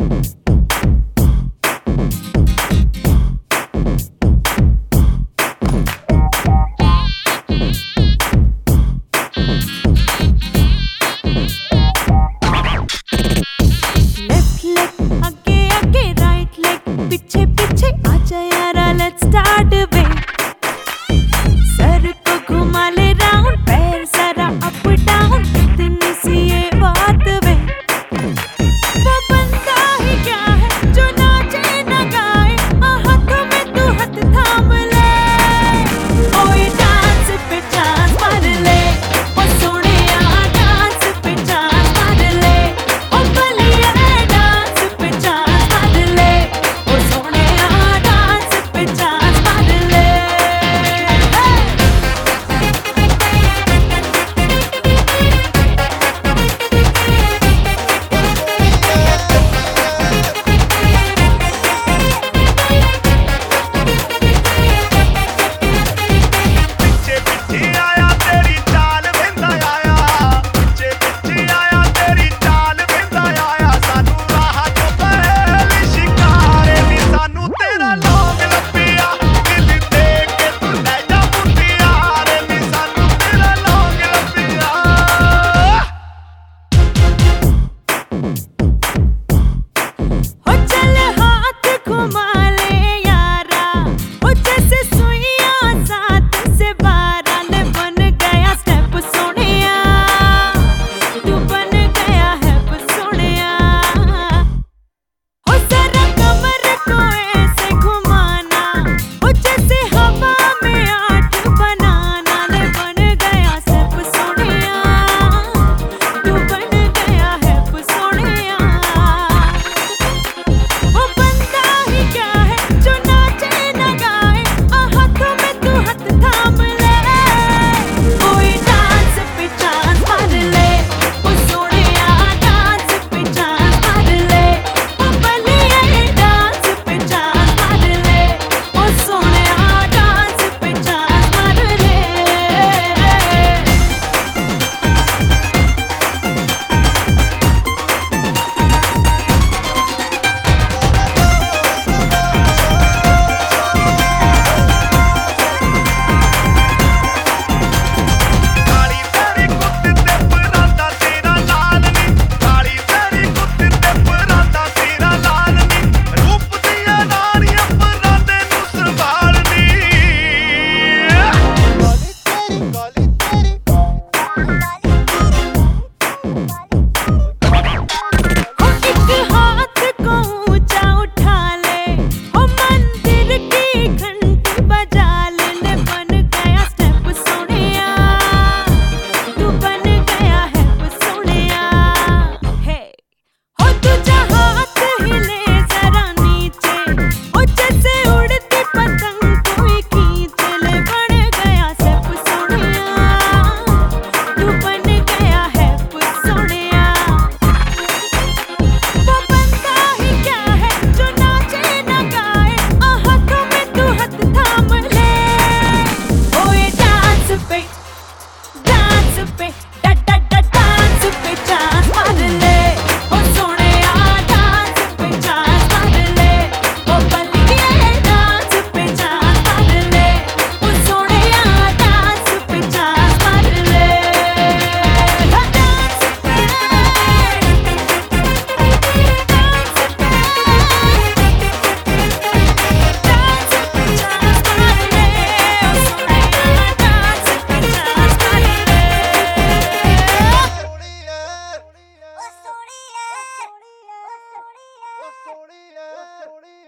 Mm-hmm. Sorry, sorry.